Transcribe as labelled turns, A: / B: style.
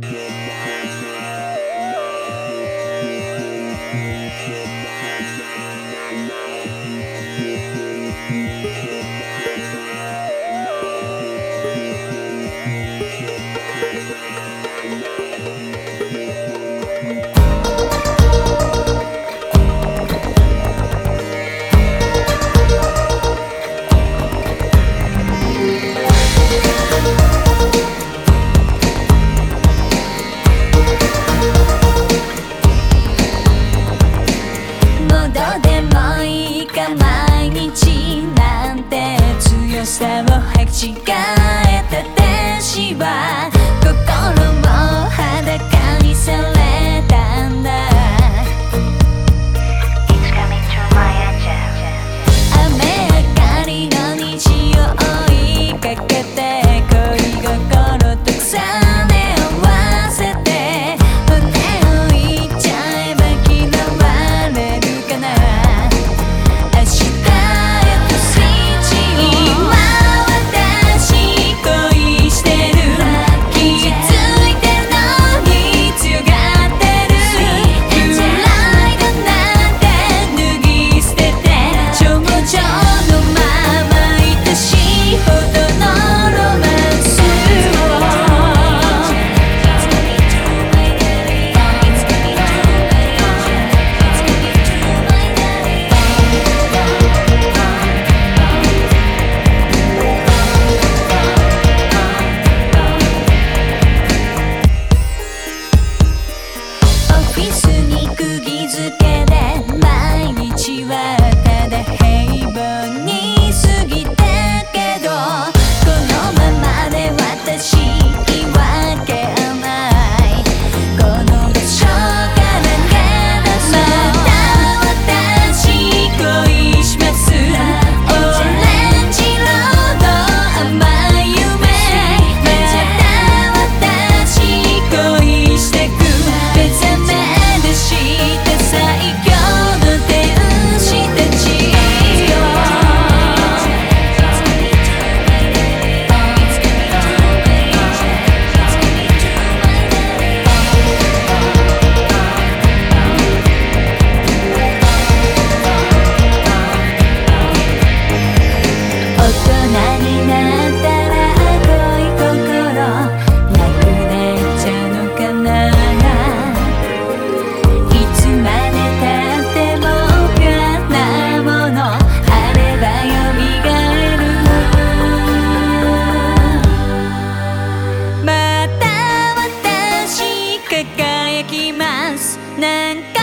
A: Yeah. 違えた天使は心も裸にされオフィスに釘付けで毎日はできます。なんか